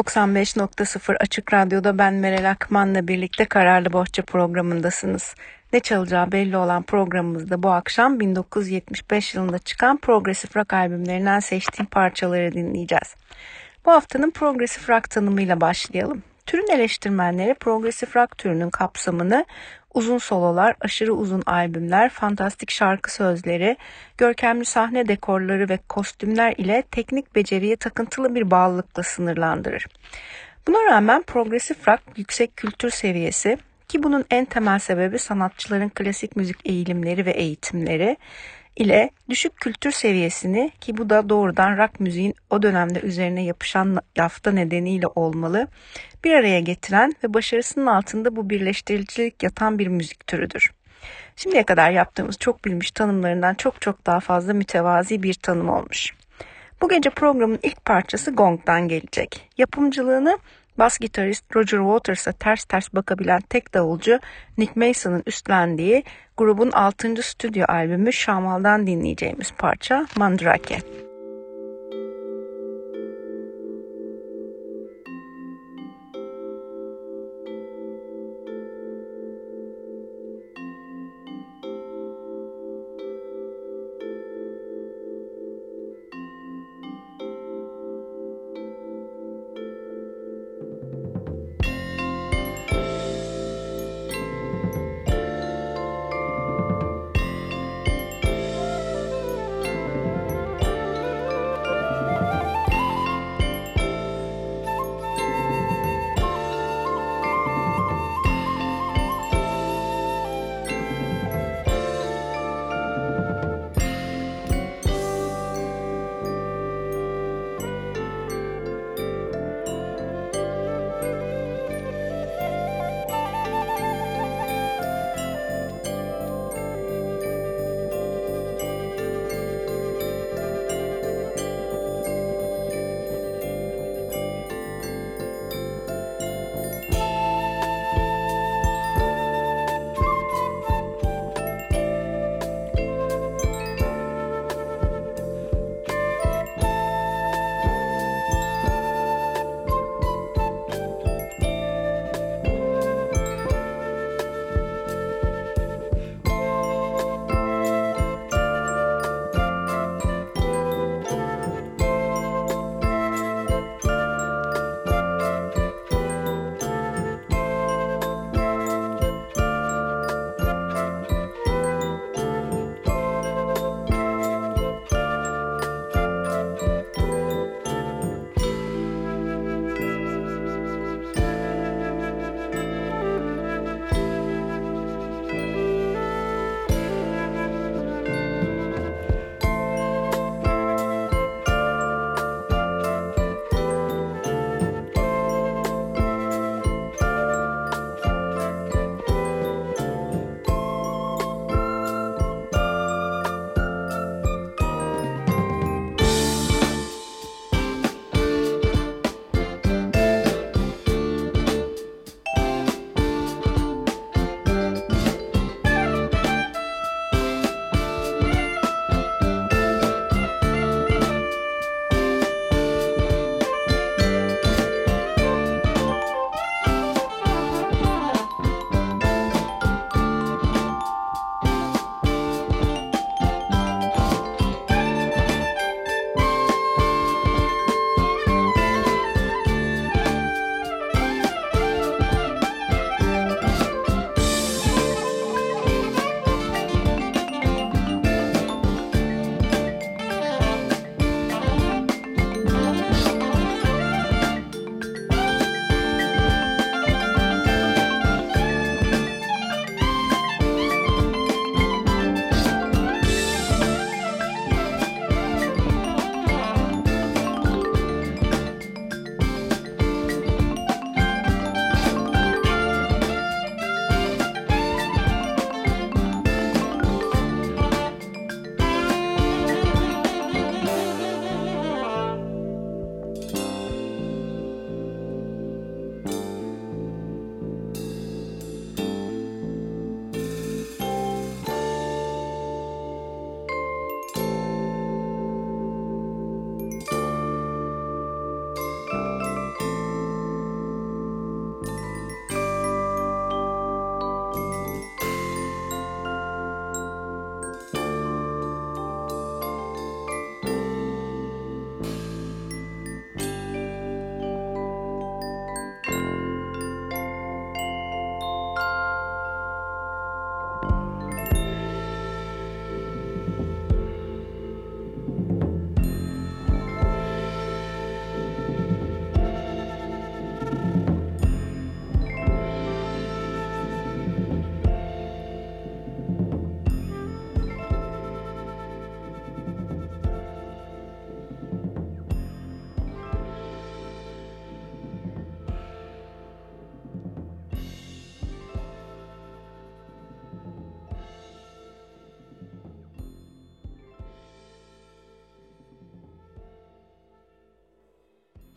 95.0 Açık Radyo'da ben Meral Akman'la birlikte Kararlı Bohça programındasınız. Ne çalacağı belli olan programımızda bu akşam 1975 yılında çıkan progresif rock albümlerinden seçtiğim parçaları dinleyeceğiz. Bu haftanın progresif rock tanımıyla başlayalım. Türün eleştirmenleri progresif rock türünün kapsamını uzun sololar, aşırı uzun albümler, fantastik şarkı sözleri, görkemli sahne dekorları ve kostümler ile teknik beceriye takıntılı bir bağlılıkla sınırlandırır. Buna rağmen progresif rock yüksek kültür seviyesi ki bunun en temel sebebi sanatçıların klasik müzik eğilimleri ve eğitimleri, ile düşük kültür seviyesini ki bu da doğrudan rock müziğin o dönemde üzerine yapışan yafta nedeniyle olmalı bir araya getiren ve başarısının altında bu birleştiricilik yatan bir müzik türüdür. Şimdiye kadar yaptığımız çok bilmiş tanımlarından çok çok daha fazla mütevazi bir tanım olmuş. Bu gece programın ilk parçası Gong'dan gelecek. Yapımcılığını bas gitarist Roger Waters'a ters ters bakabilen tek davulcu Nick Mason'ın üstlendiği grubun 6. stüdyo albümü Şamal'dan dinleyeceğimiz parça Mandrake.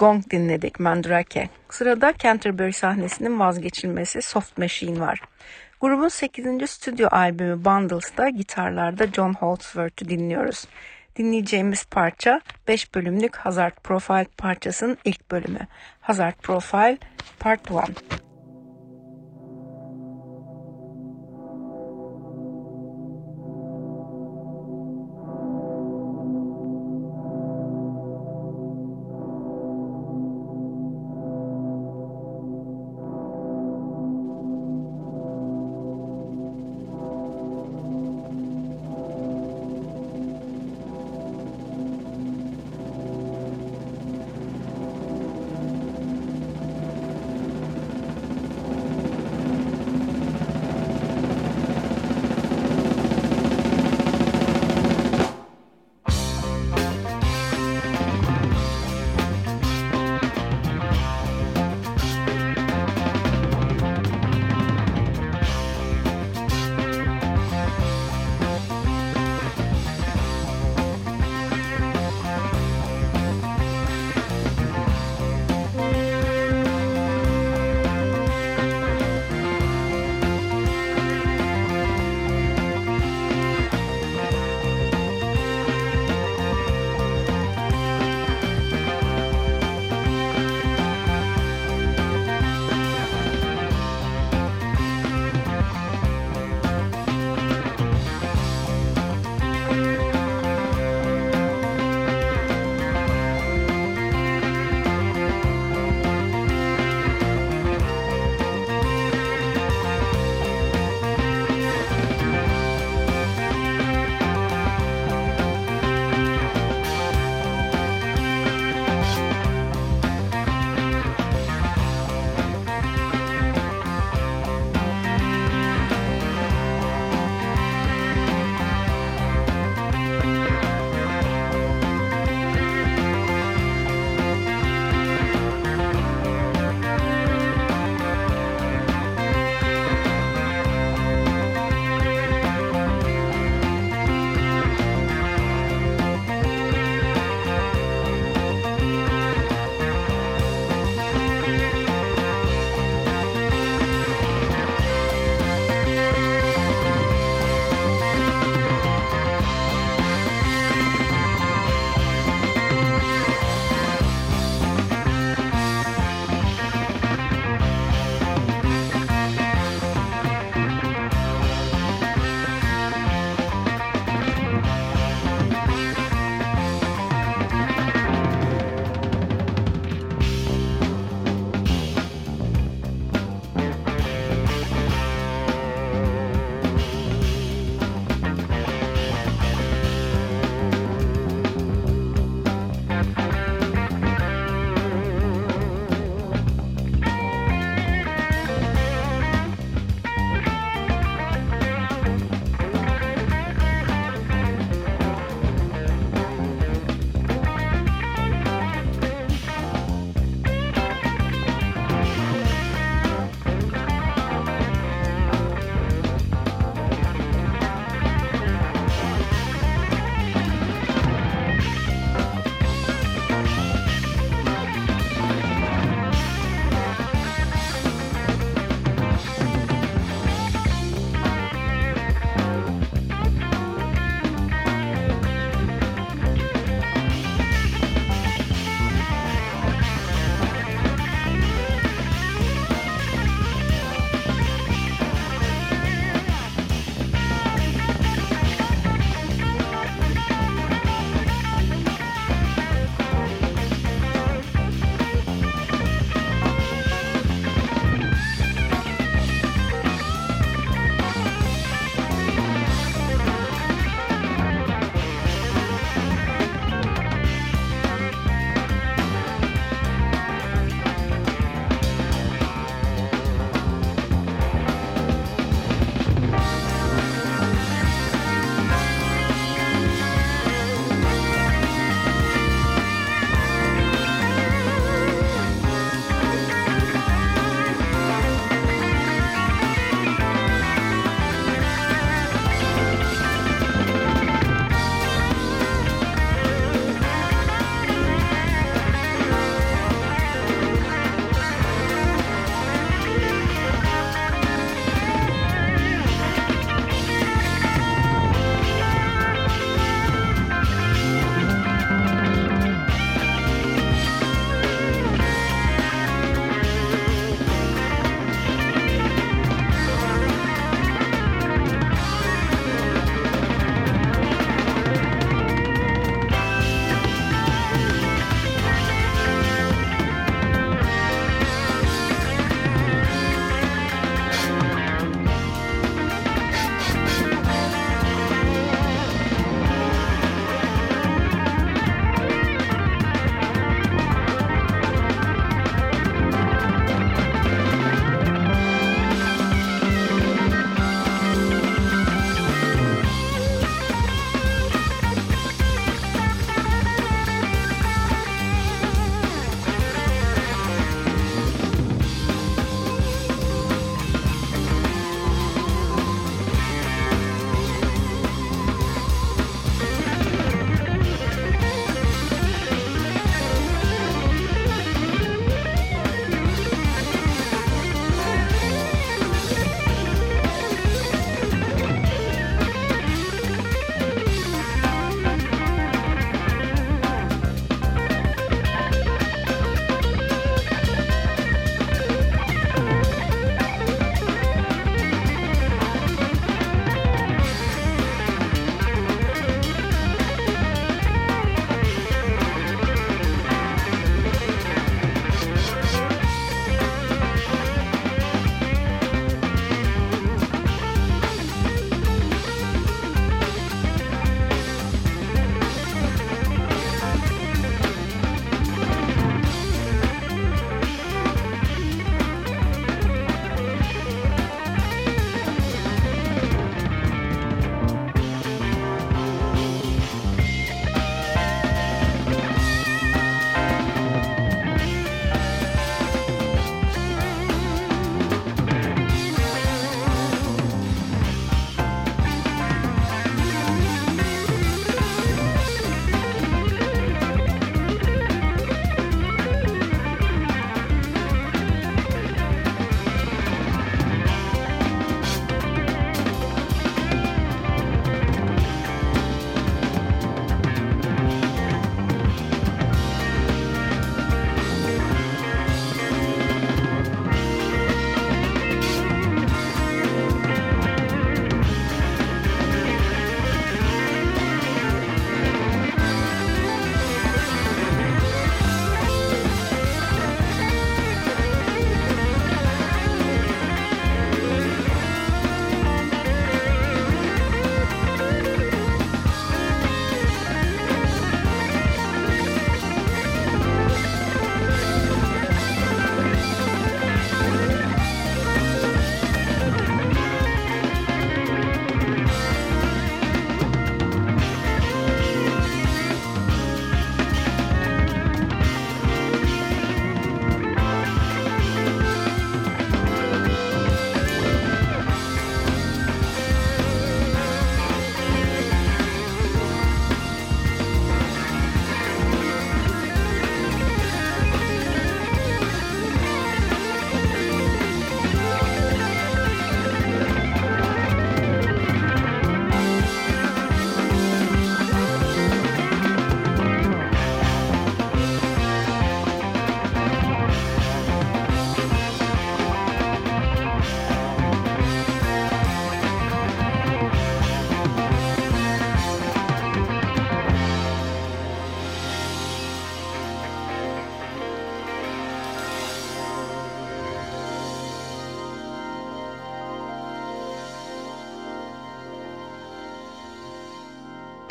Gong dinledik Mandrake. Sırada Canterbury sahnesinin vazgeçilmesi Soft Machine var. Grubun 8. stüdyo albümü Bundles'da gitarlarda John Holdsworth'u dinliyoruz. Dinleyeceğimiz parça 5 bölümlük Hazard Profile parçasının ilk bölümü. Hazard Profile Part 1.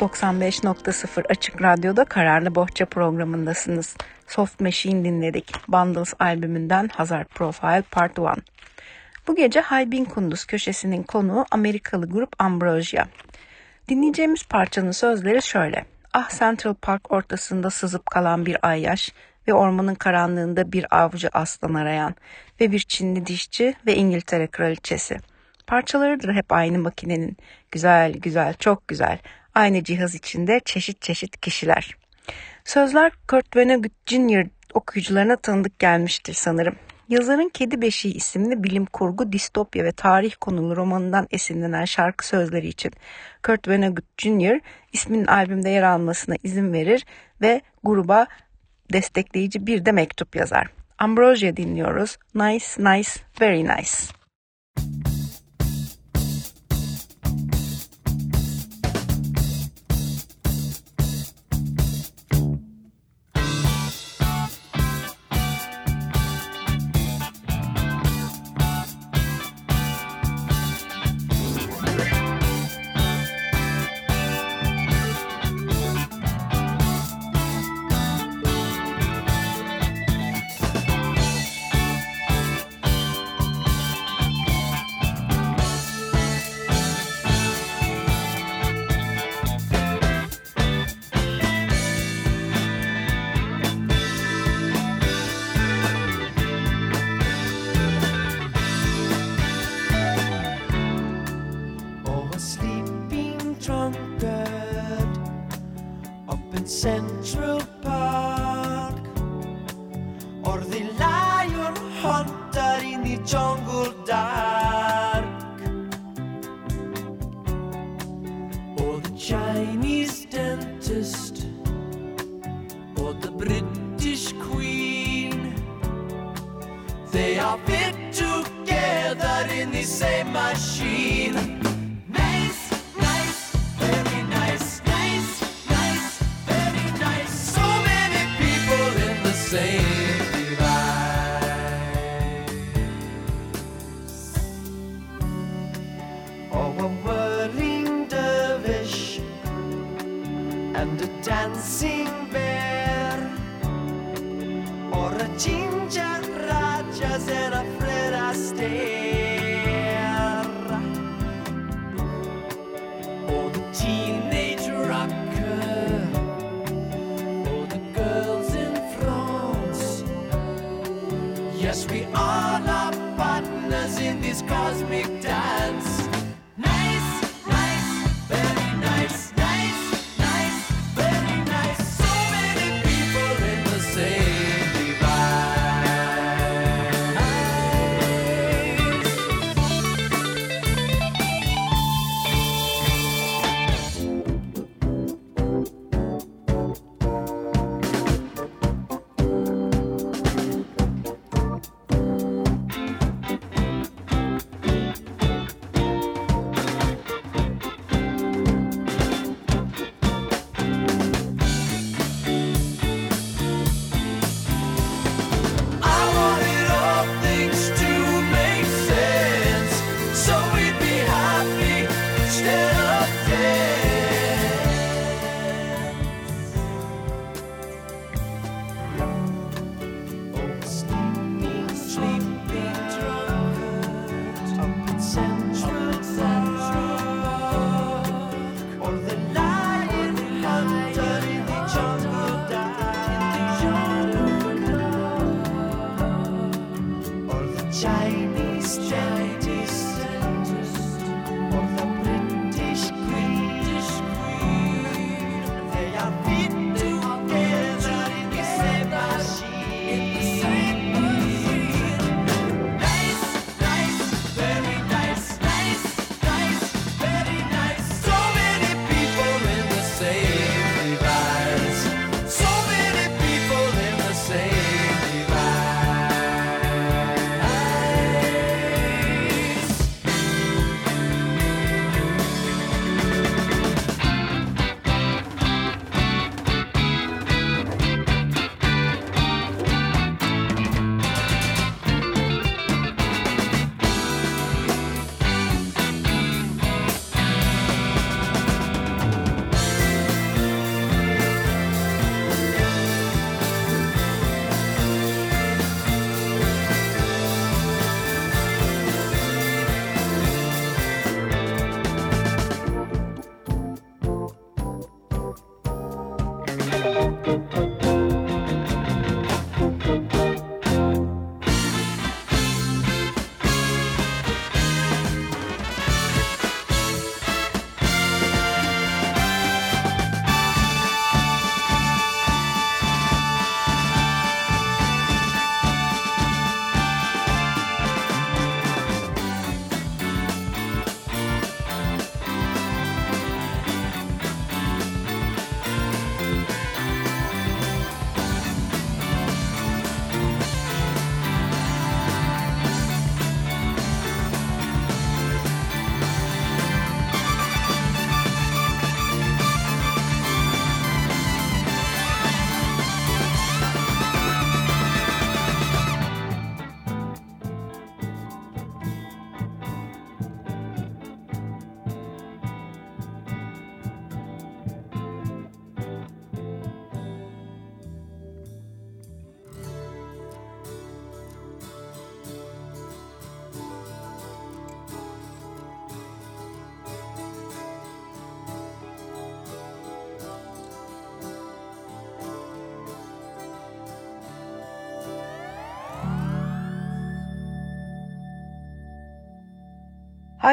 95.0 Açık Radyo'da Kararlı Bohça programındasınız. Soft Machine dinledik. Bundles albümünden Hazard Profile Part 1. Bu gece Haybin Kunduz köşesinin konuğu Amerikalı grup Ambrosia. Dinleyeceğimiz parçanın sözleri şöyle. Ah Central Park ortasında sızıp kalan bir ayyaş ve ormanın karanlığında bir avcı aslan arayan ve bir Çinli dişçi ve İngiltere kraliçesi. Parçalarıdır hep aynı makinenin. Güzel, güzel, çok güzel. Aynı cihaz içinde çeşit çeşit kişiler. Sözler Kurt Vonnegut Jr. okuyucularına tanıdık gelmiştir sanırım. Yazarın Kedi Beşiği isimli bilim kurgu, distopya ve tarih konulu romanından esinlenen şarkı sözleri için Kurt Vonnegut Jr. isminin albümde yer almasına izin verir ve gruba destekleyici bir de mektup yazar. Ambrosia dinliyoruz. Nice, nice, very nice.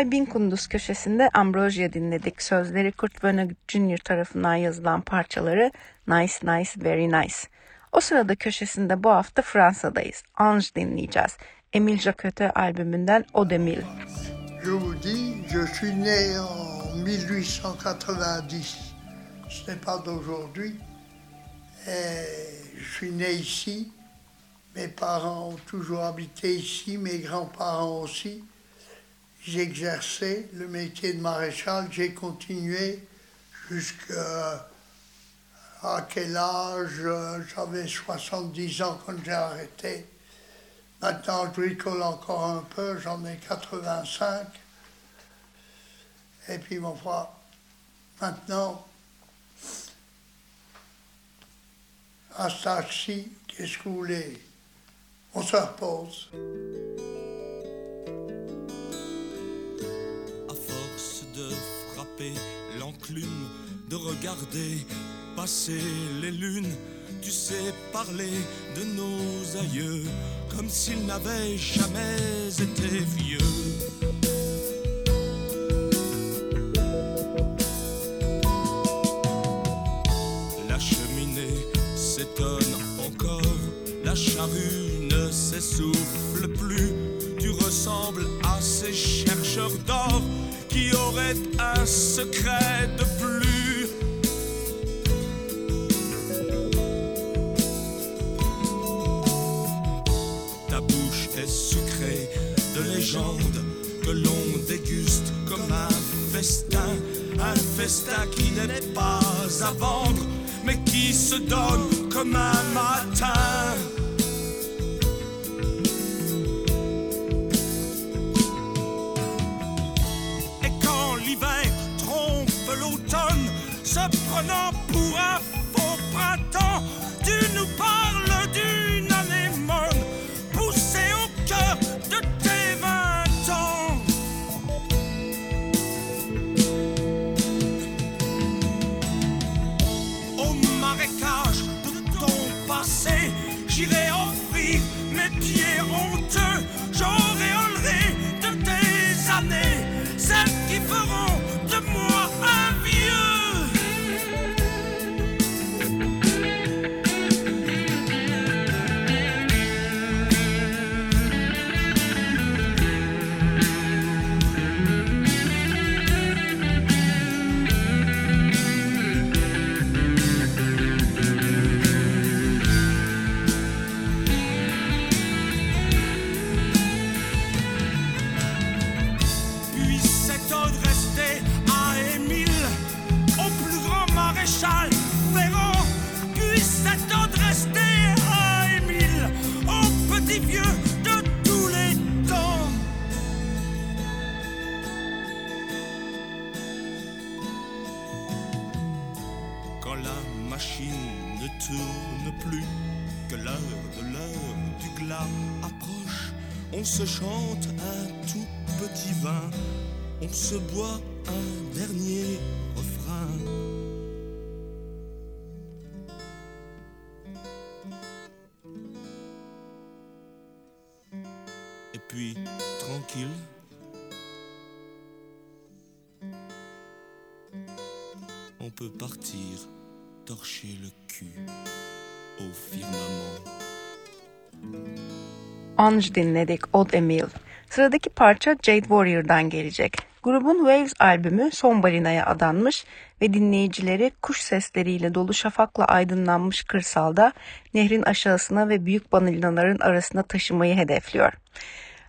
Hay Bin Kunduz köşesinde Ambrosia dinledik. Sözleri Kurt Vonnegut Jr. tarafından yazılan parçaları Nice Nice Very Nice. O sırada köşesinde bu hafta Fransa'dayız. Ange dinleyeceğiz. Emile Jacquet albümünden O de Mille. Je vous dis, je suis né en 1890. Ce n'est pas d'aujourd'hui. Je suis né ici. Mes parents ont toujours habité ici, mes grands-parents aussi. J'exerçais le métier de maréchal, j'ai continué jusqu'à quel âge J'avais 70 ans quand j'ai arrêté. Maintenant, je bricole encore un peu, j'en ai 85. Et puis, mon frère, maintenant, à ce qu'est-ce que vous voulez? On se repose. L'enclume, de regarder passer les lunes, tu sais parler de nos aïeux comme s'ils n'avaient jamais été vieux. La cheminée s'étonne encore, la charrue ne s'essouffle plus. Tu ressembles à ces chercheurs d'or un secret de plus. Ta bouche est sucrée de légendes que l'on déguste comme un festin, un festin qui n'est pas à vendre, mais qui se donne comme un matin. Se prenant pour un faux printemps, tu nous parles Ange dinledik Odd Emile. Sıradaki parça Jade Warrior'dan gelecek. Grubun Waves albümü Son Balina'ya adanmış ve dinleyicileri kuş sesleriyle dolu şafakla aydınlanmış kırsalda nehrin aşağısına ve büyük balinaların arasına taşımayı hedefliyor.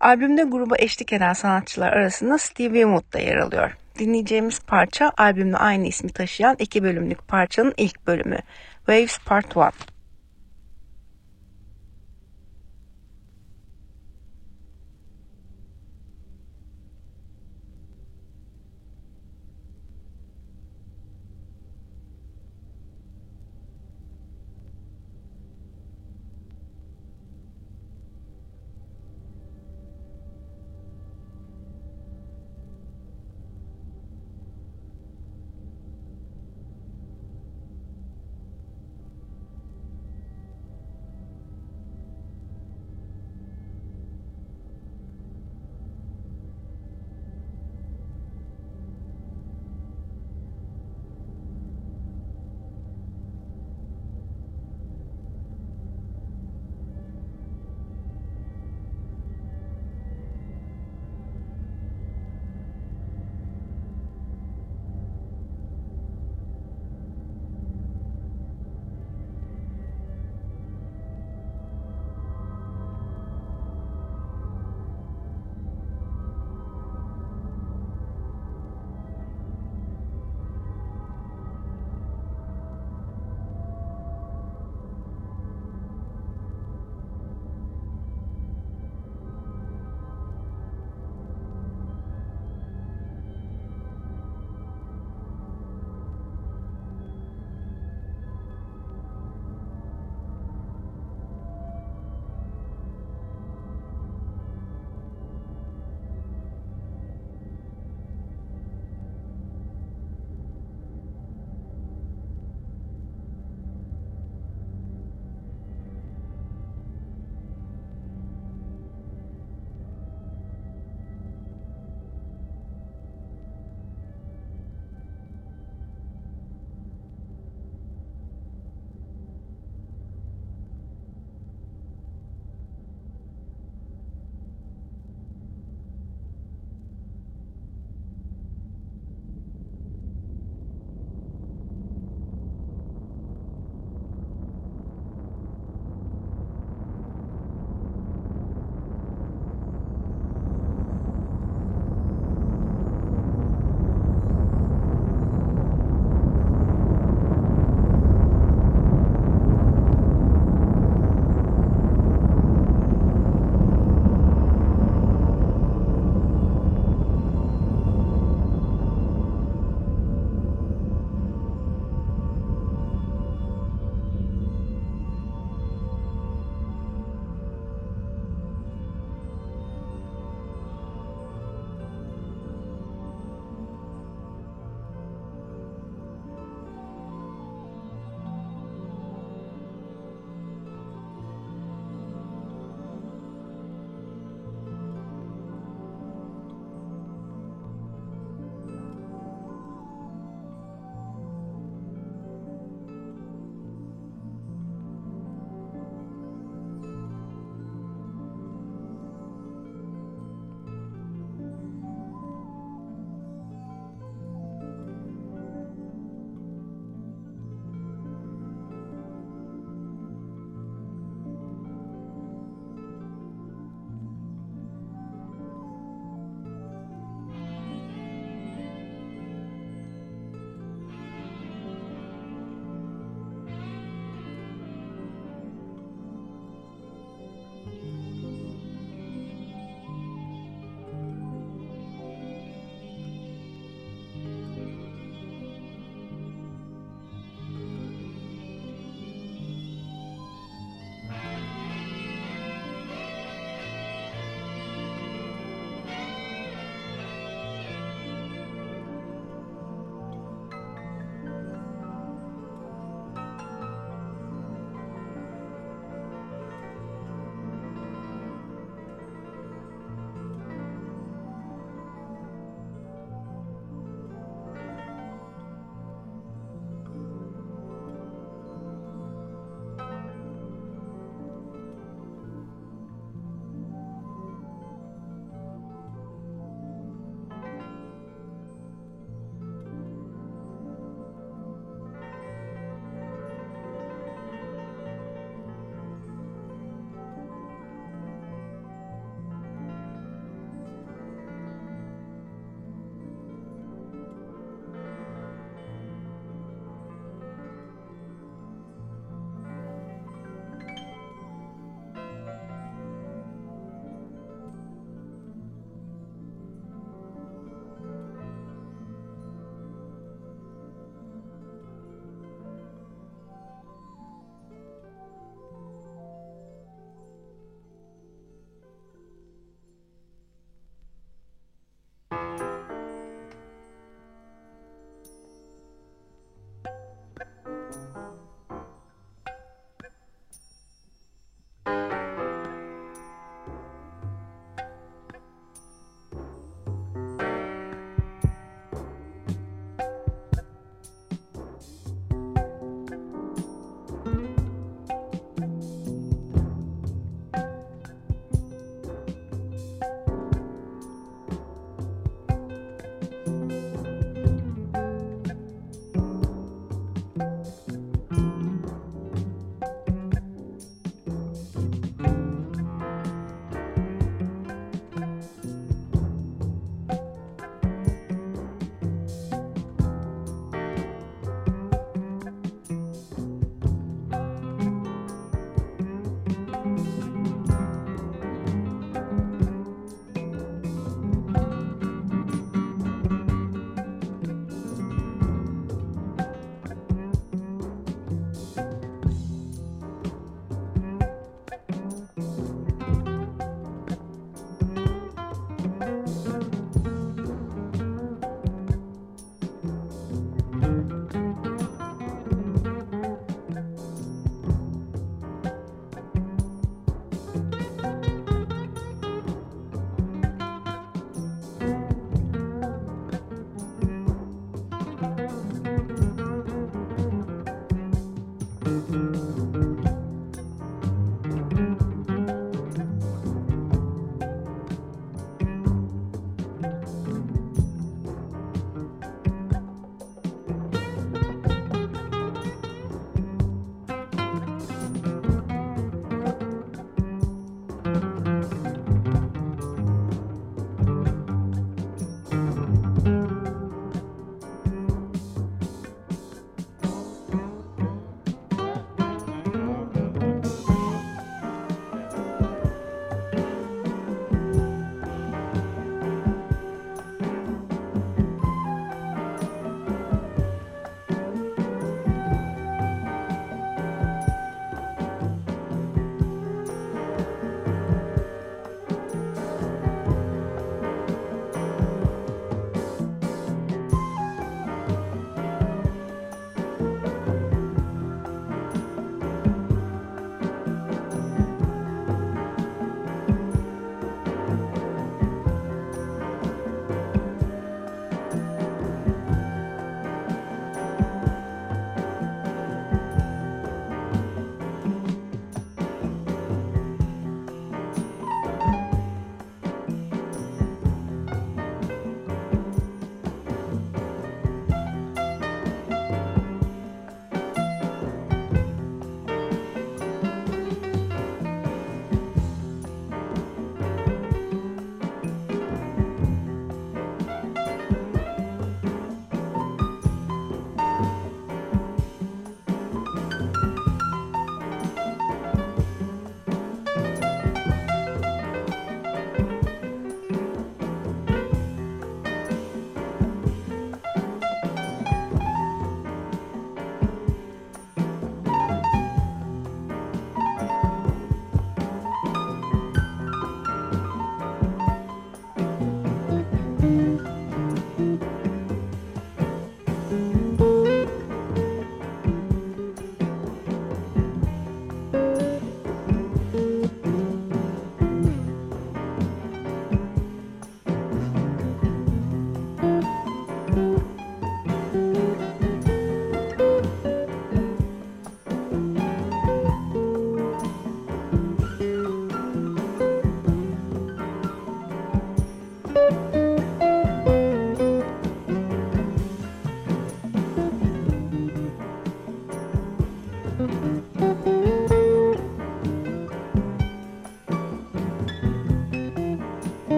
Albümde gruba eşlik eden sanatçılar arasında Steve Winwood da yer alıyor. Dinleyeceğimiz parça albümle aynı ismi taşıyan iki bölümlük parçanın ilk bölümü Waves Part 1.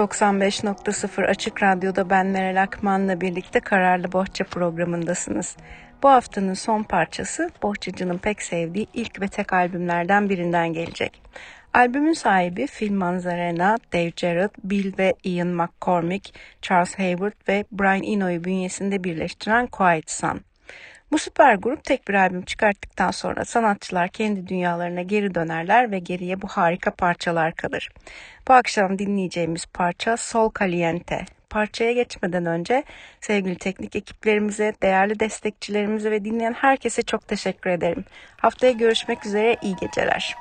95.0 Açık Radyo'da ben Meral Akman'la birlikte Kararlı Bohça programındasınız. Bu haftanın son parçası Bohçacı'nın pek sevdiği ilk ve tek albümlerden birinden gelecek. Albümün sahibi Phil Manzarena, Dave Jarrett, Bill ve Ian McCormick, Charles Hayward ve Brian Eno'yu bünyesinde birleştiren Quiet Sun. Bu süper grup tek bir albüm çıkarttıktan sonra sanatçılar kendi dünyalarına geri dönerler ve geriye bu harika parçalar kalır. Bu akşam dinleyeceğimiz parça Sol Caliente. Parçaya geçmeden önce sevgili teknik ekiplerimize, değerli destekçilerimize ve dinleyen herkese çok teşekkür ederim. Haftaya görüşmek üzere, iyi geceler.